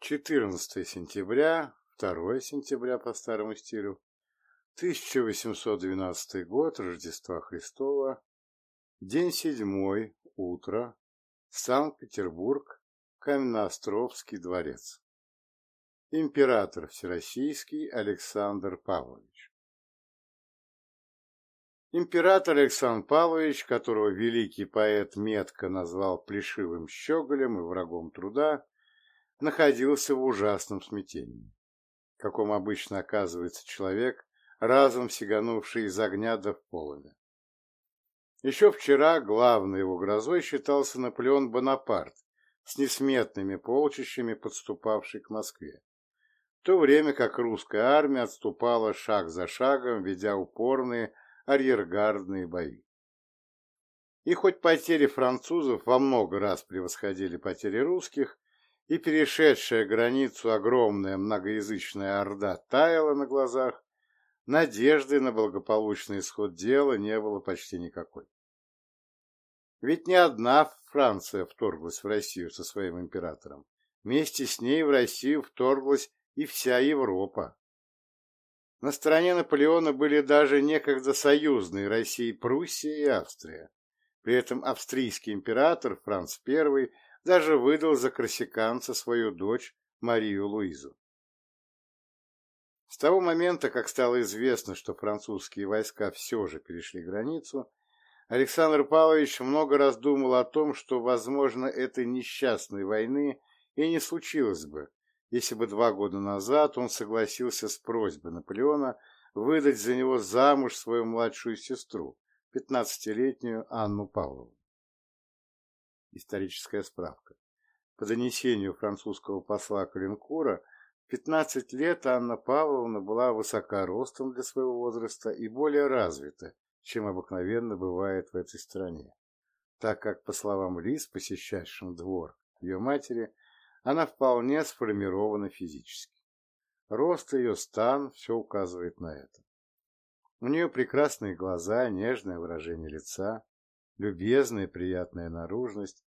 14 сентября, 2 сентября по старому стилю, 1812 год Рождества Христова, день седьмой, утро, Санкт-Петербург, Каменноостровский дворец. Император Всероссийский Александр Павлович. Император Александр Павлович, которого великий поэт метко назвал плешивым щеголем и врагом труда, находился в ужасном смятении, каком обычно оказывается человек, разом сиганувший из огня до полымя. Еще вчера главной его грозой считался Наполеон Бонапарт с несметными полчищами, подступавший к Москве, в то время как русская армия отступала шаг за шагом, ведя упорные арьергардные бои. И хоть потери французов во много раз превосходили потери русских, и перешедшая границу огромная многоязычная орда таяла на глазах, надежды на благополучный исход дела не было почти никакой. Ведь не одна Франция вторглась в Россию со своим императором. Вместе с ней в Россию вторглась и вся Европа. На стороне Наполеона были даже некогда союзные России Пруссия и Австрия. При этом австрийский император Франц I даже выдал за корсиканца свою дочь Марию Луизу. С того момента, как стало известно, что французские войска все же перешли границу, Александр Павлович много раз думал о том, что, возможно, этой несчастной войны и не случилось бы, если бы два года назад он согласился с просьбой Наполеона выдать за него замуж свою младшую сестру, пятнадцатилетнюю Анну Павловну. Историческая справка. По донесению французского посла Калинкура, в 15 лет Анна Павловна была высокоростом для своего возраста и более развита, чем обыкновенно бывает в этой стране, так как, по словам лиц, посещавших двор ее матери, она вполне сформирована физически. Рост ее стан все указывает на это. У нее прекрасные глаза, нежное выражение лица, любезная приятная наружность,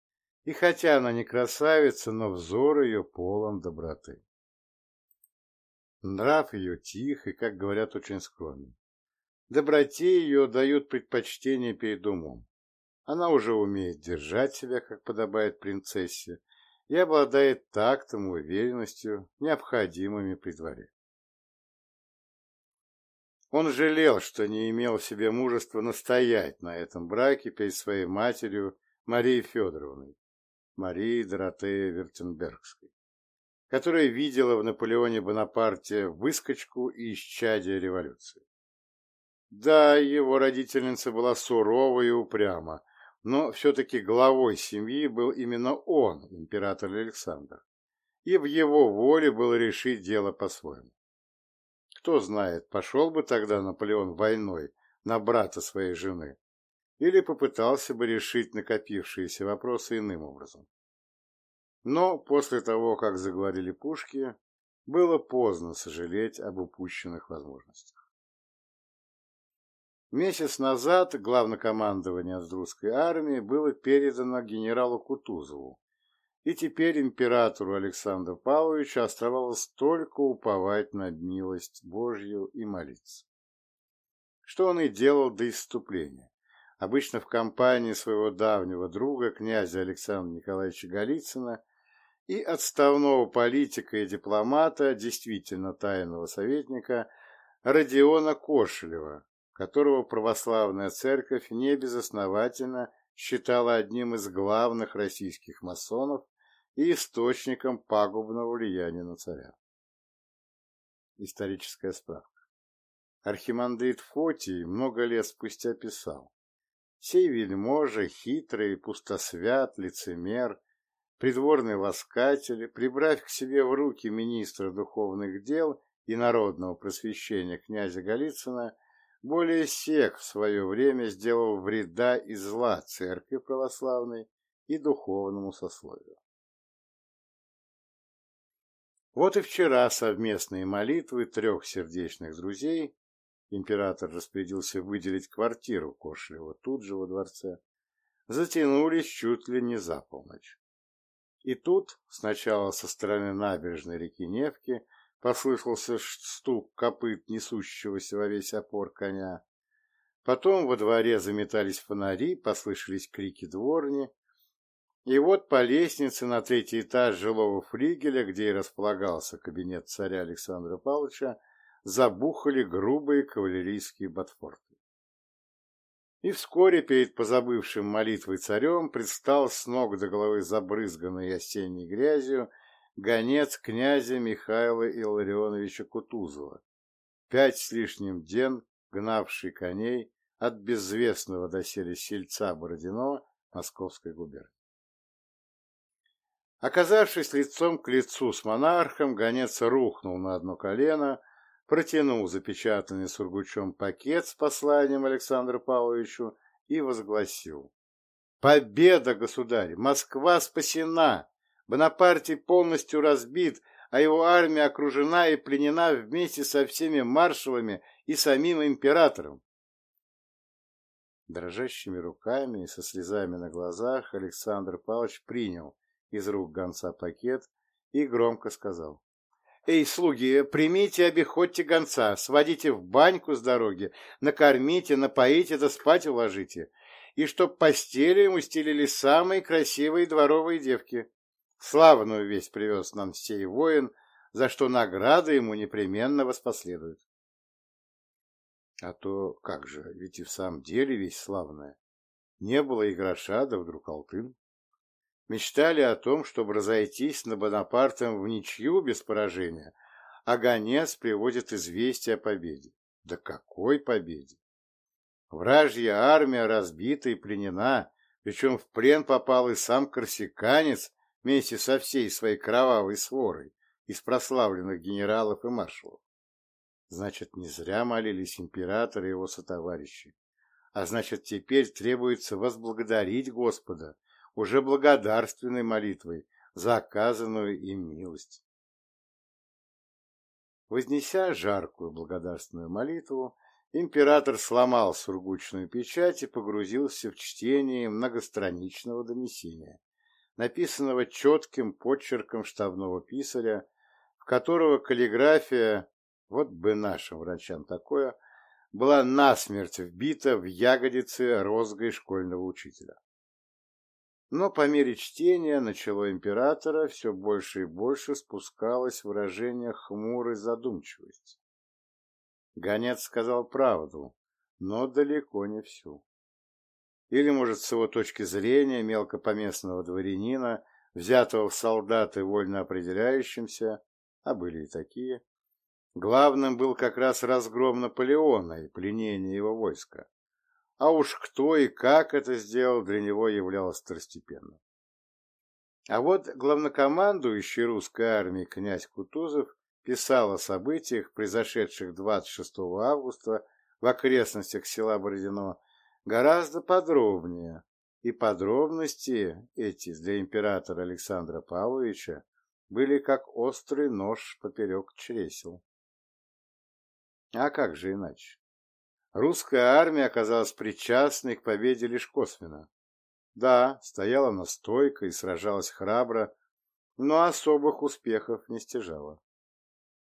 и хотя она не красавица, но взор ее полон доброты. Нрав ее тих и, как говорят, очень скромный. Доброте ее дают предпочтение перед умом. Она уже умеет держать себя, как подобает принцессе, и обладает тактом и уверенностью, необходимыми при дворе. Он жалел, что не имел в себе мужества настоять на этом браке перед своей матерью Марией Федоровной, Марией Доротеей Вертенбергской, которая видела в Наполеоне Бонапарте выскочку и исчадие революции. Да, его родительница была сурова и упряма, но все-таки главой семьи был именно он, император Александр, и в его воле было решить дело по-своему. Кто знает, пошел бы тогда Наполеон войной на брата своей жены или попытался бы решить накопившиеся вопросы иным образом. Но после того, как заговорили пушки, было поздно сожалеть об упущенных возможностях. Месяц назад главнокомандование Аздрусской армии было передано генералу Кутузову, и теперь императору Александру Павловичу оставалось только уповать на милость Божью и молиться. Что он и делал до исступления, обычно в компании своего давнего друга, князя Александра Николаевича Голицына, и отставного политика и дипломата, действительно тайного советника, Родиона Кошелева, которого православная церковь небезосновательно считала одним из главных российских масонов и источником пагубного влияния на царя. Историческая справка. Архимандрит Фотий много лет спустя писал «Сей вельможа, хитрый, пустосвят, лицемер, придворный ласкатель, прибрав к себе в руки министра духовных дел и народного просвещения князя Голицына, более всех в свое время сделал вреда и зла церкви православной и духовному сословию. Вот и вчера совместные молитвы трех сердечных друзей император распорядился выделить квартиру Кошлева тут же во дворце, затянулись чуть ли не за полночь. И тут, сначала со стороны набережной реки Невки, послышался стук копыт несущегося во весь опор коня. Потом во дворе заметались фонари, послышались крики дворни, и вот по лестнице на третий этаж жилого флигеля, где и располагался кабинет царя Александра Павловича, забухали грубые кавалерийские ботфорты. И вскоре перед позабывшим молитвой царем предстал с ног до головы забрызганный осенней грязью гонец князя Михаила Илларионовича Кутузова, пять с лишним ден гнавший коней от безвестного доселе сельца Бородино Московской губернии. Оказавшись лицом к лицу с монархом, гонец рухнул на одно колено, протянул запечатанный сургучом пакет с посланием Александру Павловичу и возгласил. «Победа, государь! Москва спасена! Бонапартий полностью разбит, а его армия окружена и пленена вместе со всеми маршалами и самим императором. Дрожащими руками и со слезами на глазах Александр Павлович принял из рук гонца пакет и громко сказал. «Эй, слуги, примите обиходьте гонца, сводите в баньку с дороги, накормите, напоите да спать уложите, и чтоб постели ему стелили самые красивые дворовые девки. Славную весть привез нам сей воин, за что награда ему непременно воспоследует». А то как же, ведь и в самом деле весь славная. Не было и гроша, да вдруг алтын мечтали о том, чтобы разойтись на Бонапартом в ничью без поражения, а гонец приводит известие о победе. Да какой победе! Вражья армия разбита и пленена, причем в плен попал и сам корсиканец вместе со всей своей кровавой сворой из прославленных генералов и маршалов. Значит, не зря молились император и его сотоварищи. А значит, теперь требуется возблагодарить Господа уже благодарственной молитвой за оказанную им милость. Вознеся жаркую благодарственную молитву, император сломал сургучную печать и погрузился в чтение многостраничного донесения, написанного четким почерком штабного писаря, в которого каллиграфия, вот бы нашим врачам такое, была насмерть вбита в ягодицы розгой школьного учителя. Но по мере чтения начало императора все больше и больше спускалось выражение хмурой задумчивости. Гонец сказал правду, но далеко не всю. Или, может, с его точки зрения мелкопоместного дворянина, взятого в солдаты вольно определяющимся, а были и такие, главным был как раз разгром Наполеона и пленение его войска а уж кто и как это сделал, для него являлось второстепенным. А вот главнокомандующий русской армией князь Кутузов писал о событиях, произошедших 26 августа в окрестностях села Бородино, гораздо подробнее, и подробности эти для императора Александра Павловича были как острый нож поперек чресел. А как же иначе? Русская армия оказалась причастной к победе лишь косвенно. Да, стояла она стойко и сражалась храбро, но особых успехов не стяжала.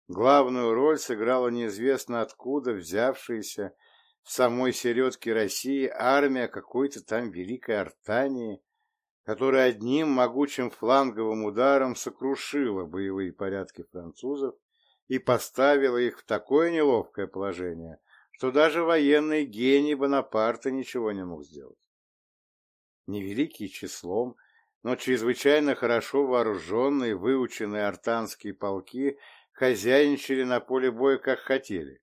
Главную роль сыграла неизвестно откуда взявшаяся в самой середке России армия какой-то там великой Артании, которая одним могучим фланговым ударом сокрушила боевые порядки французов и поставила их в такое неловкое положение, что даже военный гений Бонапарта ничего не мог сделать. Невеликий числом, но чрезвычайно хорошо вооруженные, выученные артанские полки хозяйничали на поле боя как хотели.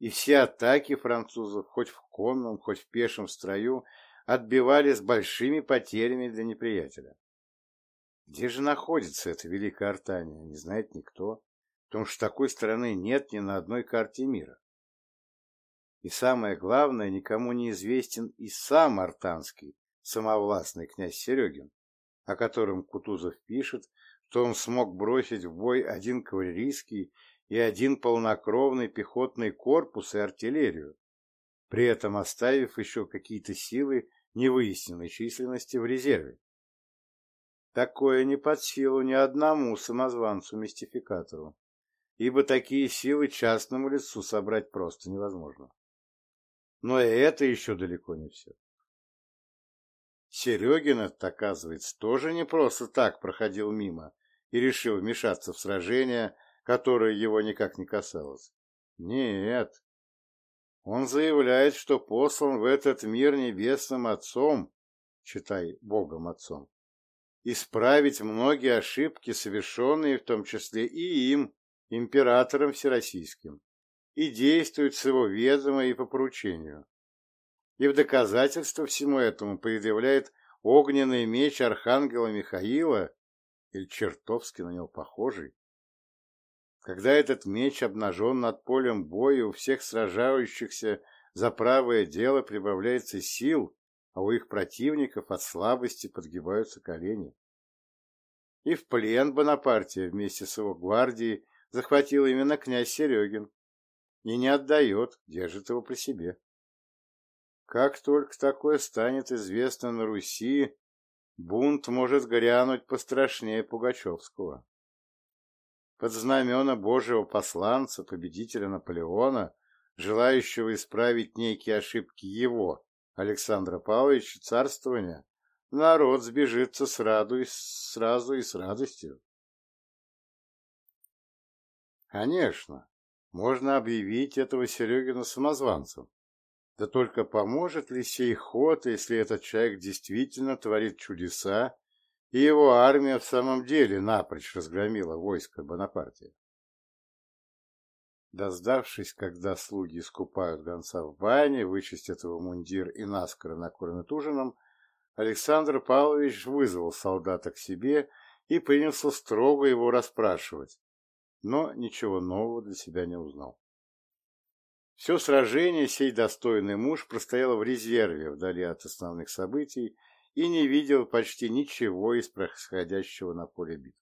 И все атаки французов, хоть в конном, хоть в пешем строю, отбивали с большими потерями для неприятеля. Где же находится эта великая Артания, не знает никто, потому что такой страны нет ни на одной карте мира. И самое главное, никому не известен и сам артанский, самовластный князь Серегин, о котором Кутузов пишет, что он смог бросить в бой один кавалерийский и один полнокровный пехотный корпус и артиллерию, при этом оставив еще какие-то силы невыясненной численности в резерве. Такое не под силу ни одному самозванцу-мистификатору, ибо такие силы частному лицу собрать просто невозможно. Но и это еще далеко не все. Серегин, это, оказывается, тоже не просто так проходил мимо и решил вмешаться в сражение, которое его никак не касалось. Нет. Он заявляет, что послан в этот мир небесным Отцом, читай Богом Отцом, исправить многие ошибки, совершенные в том числе и им, императором Всероссийским, и действует с его ведома и по поручению. И в доказательство всему этому предъявляет огненный меч архангела Михаила, или чертовски на него похожий. Когда этот меч обнажен над полем боя, у всех сражающихся за правое дело прибавляется сил, а у их противников от слабости подгибаются колени. И в плен Бонапартия вместе с его гвардией захватил именно князь Серегин и не отдает, держит его при себе. Как только такое станет известно на Руси, бунт может грянуть пострашнее Пугачевского. Под знамена Божьего посланца, победителя Наполеона, желающего исправить некие ошибки его, Александра Павловича, царствования, народ сбежится сразу и, сразу и с радостью. Конечно, можно объявить этого Серегина самозванцем. Да только поможет ли сей ход, если этот человек действительно творит чудеса, и его армия в самом деле напрочь разгромила войско Бонапартия? Дождавшись, когда слуги искупают гонца в бане, вычистят его мундир и наскоро накормят ужином, Александр Павлович вызвал солдата к себе и принялся строго его расспрашивать, но ничего нового для себя не узнал. Все сражение сей достойный муж простоял в резерве вдали от основных событий и не видел почти ничего из происходящего на поле битвы.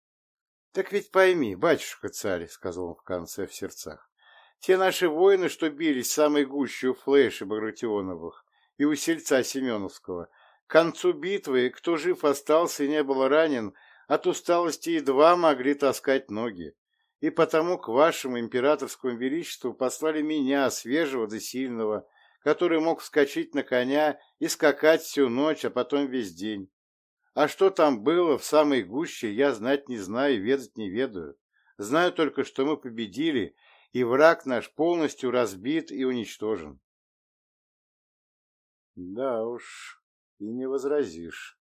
— Так ведь пойми, батюшка-царь, — сказал он в конце в сердцах, — те наши воины, что бились самой гущей у флеша Багратионовых и у сельца Семеновского, к концу битвы, кто жив остался и не был ранен, от усталости едва могли таскать ноги и потому к вашему императорскому величеству послали меня, свежего да сильного, который мог вскочить на коня и скакать всю ночь, а потом весь день. А что там было в самой гуще, я знать не знаю, ведать не ведаю. Знаю только, что мы победили, и враг наш полностью разбит и уничтожен. Да уж, и не возразишь.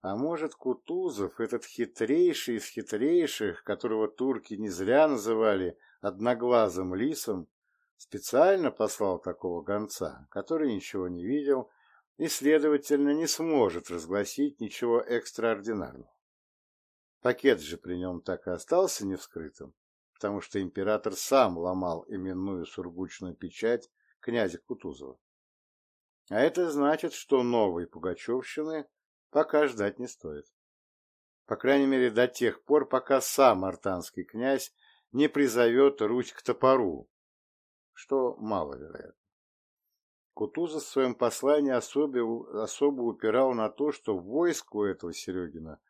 А может, Кутузов, этот хитрейший из хитрейших, которого турки не зря называли одноглазым лисом, специально послал такого гонца, который ничего не видел и, следовательно, не сможет разгласить ничего экстраординарного. Пакет же при нем так и остался невскрытым, потому что император сам ломал именную сургучную печать князя Кутузова. А это значит, что новой Пугачевщины пока ждать не стоит. По крайней мере, до тех пор, пока сам артанский князь не призовет Русь к топору, что маловероятно. Кутузов в своем послании особо, особо упирал на то, что войско у этого Серегина,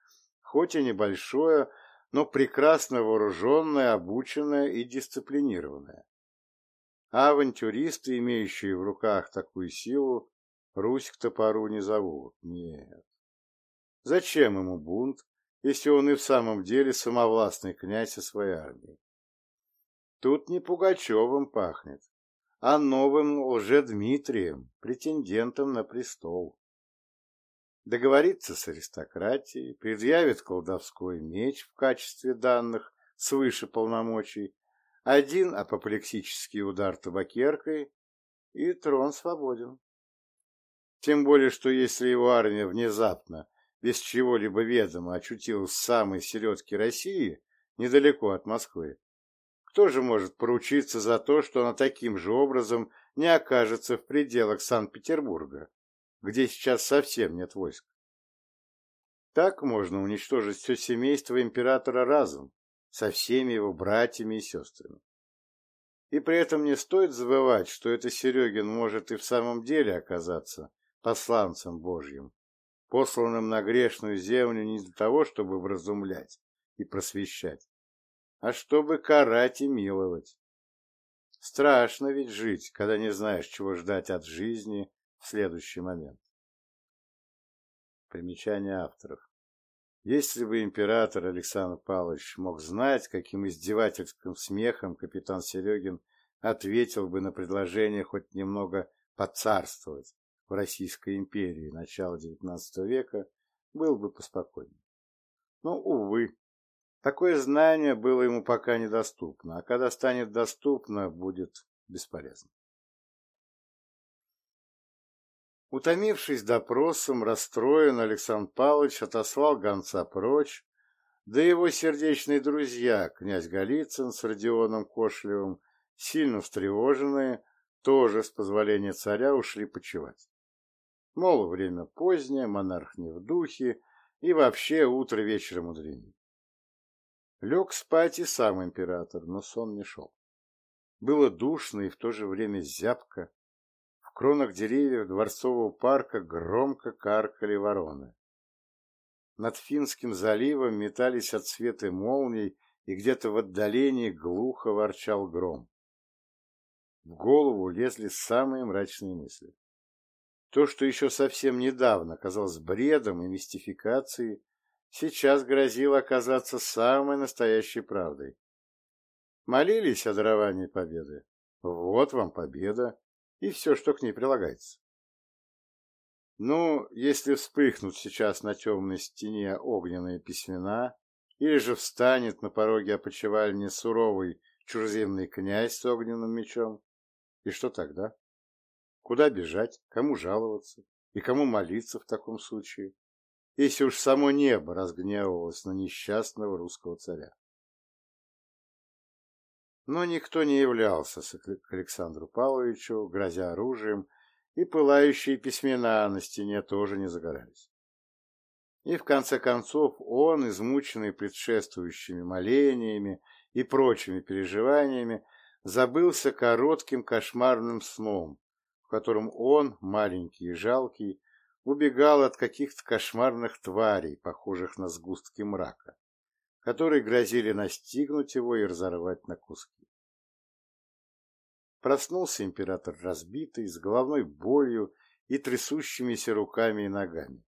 хоть и небольшое, но прекрасно вооруженное, обученное и дисциплинированное. А авантюристы, имеющие в руках такую силу, Русь к топору не зовут. Нет. Зачем ему бунт, если он и в самом деле самовластный князь со своей армией? Тут не Пугачевым пахнет, а новым лже-Дмитрием, претендентом на престол. Договорится с аристократией, предъявит колдовской меч в качестве данных свыше полномочий, один апоплексический удар табакеркой, и трон свободен. Тем более, что если его армия внезапно без чего-либо ведомо очутилась в самой середке России, недалеко от Москвы, кто же может поручиться за то, что она таким же образом не окажется в пределах Санкт-Петербурга, где сейчас совсем нет войск? Так можно уничтожить все семейство императора разом, со всеми его братьями и сестрами. И при этом не стоит забывать, что это Серегин может и в самом деле оказаться посланцем Божьим, посланным на грешную землю не для того, чтобы вразумлять и просвещать, а чтобы карать и миловать. Страшно ведь жить, когда не знаешь, чего ждать от жизни в следующий момент. Примечание авторов. Если бы император Александр Павлович мог знать, каким издевательским смехом капитан Серегин ответил бы на предложение хоть немного поцарствовать в Российской империи начала XIX века, был бы поспокойнее. Но, увы, такое знание было ему пока недоступно, а когда станет доступно, будет бесполезно. Утомившись допросом, расстроен, Александр Павлович отослал гонца прочь, да его сердечные друзья, князь Голицын с Родионом Кошлевым, сильно встревоженные, тоже, с позволения царя, ушли почевать. Мол, время позднее, монарх не в духе, и вообще утро вечера мудренее. Лег спать и сам император, но сон не шел. Было душно и в то же время зябко, кронах деревьев Дворцового парка громко каркали вороны. Над Финским заливом метались отсветы молний, и где-то в отдалении глухо ворчал гром. В голову лезли самые мрачные мысли. То, что еще совсем недавно казалось бредом и мистификацией, сейчас грозило оказаться самой настоящей правдой. Молились о даровании победы. Вот вам победа и все, что к ней прилагается. Ну, если вспыхнут сейчас на темной стене огненные письмена, или же встанет на пороге опочивальни суровый чужеземный князь с огненным мечом, и что тогда? Куда бежать, кому жаловаться и кому молиться в таком случае, если уж само небо разгневывалось на несчастного русского царя? Но никто не являлся к Александру Павловичу, грозя оружием, и пылающие письмена на стене тоже не загорались. И в конце концов он, измученный предшествующими молениями и прочими переживаниями, забылся коротким кошмарным сном, в котором он, маленький и жалкий, убегал от каких-то кошмарных тварей, похожих на сгустки мрака, которые грозили настигнуть его и разорвать на куски. Проснулся император разбитый, с головной болью и трясущимися руками и ногами.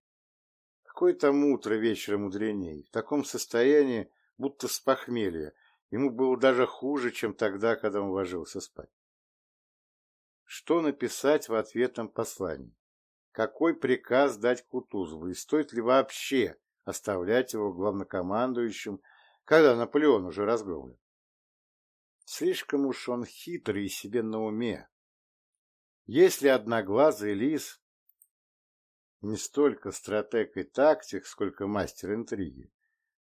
Какое там утро вечера мудреней, в таком состоянии, будто с похмелья, ему было даже хуже, чем тогда, когда он ложился спать. Что написать в ответном послании? Какой приказ дать Кутузову, и стоит ли вообще оставлять его главнокомандующим, когда Наполеон уже разгромлен? Слишком уж он хитрый и себе на уме. Если одноглазый лис не столько стратег и тактик, сколько мастер интриги,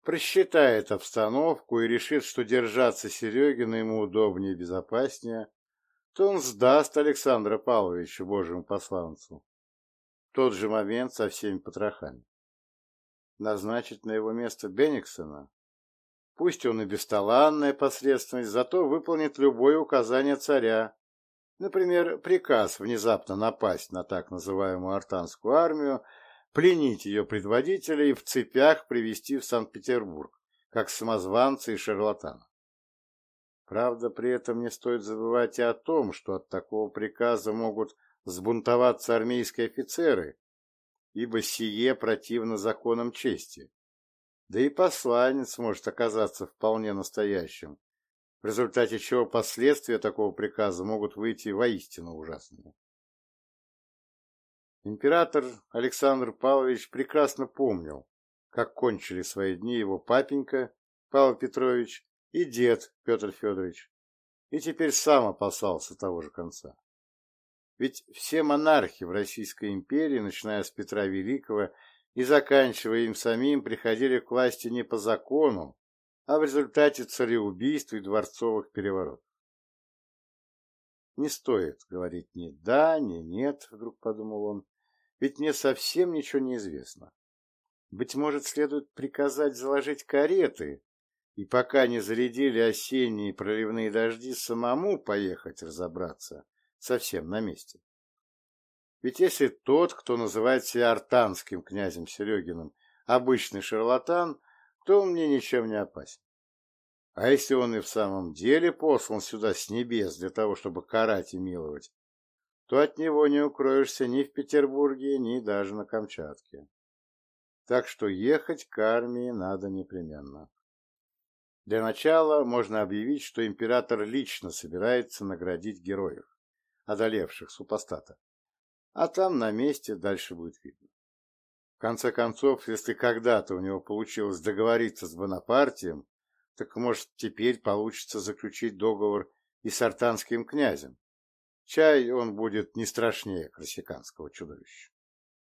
просчитает обстановку и решит, что держаться Серегина ему удобнее и безопаснее, то он сдаст Александра Павловича, божьему посланцу. В тот же момент со всеми потрохами. Назначить на его место Бениксона Пусть он и бесталанная посредственность, зато выполнит любое указание царя. Например, приказ внезапно напасть на так называемую артанскую армию, пленить ее предводителя и в цепях привести в Санкт-Петербург, как самозванца и шарлатана. Правда, при этом не стоит забывать и о том, что от такого приказа могут сбунтоваться армейские офицеры, ибо сие противно законам чести. Да и посланец может оказаться вполне настоящим, в результате чего последствия такого приказа могут выйти воистину ужасными. Император Александр Павлович прекрасно помнил, как кончили свои дни его папенька Павел Петрович и дед Петр Федорович, и теперь сам опасался того же конца. Ведь все монархи в Российской империи, начиная с Петра Великого и заканчивая им самим, приходили к власти не по закону, а в результате цареубийств и дворцовых переворотов. Не стоит говорить ни да, ни нет, вдруг подумал он, ведь мне совсем ничего не известно. Быть может, следует приказать заложить кареты и пока не зарядили осенние проливные дожди, самому поехать разобраться совсем на месте. Ведь если тот, кто называет себя артанским князем Серегиным, обычный шарлатан, то он мне ничем не опасен. А если он и в самом деле послан сюда с небес для того, чтобы карать и миловать, то от него не укроешься ни в Петербурге, ни даже на Камчатке. Так что ехать к армии надо непременно. Для начала можно объявить, что император лично собирается наградить героев, одолевших супостата. А там на месте дальше будет видно. В конце концов, если когда-то у него получилось договориться с Бонапартием, так может теперь получится заключить договор и с артанским князем. Чай он будет не страшнее корсиканского чудовища.